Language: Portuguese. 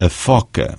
a foca.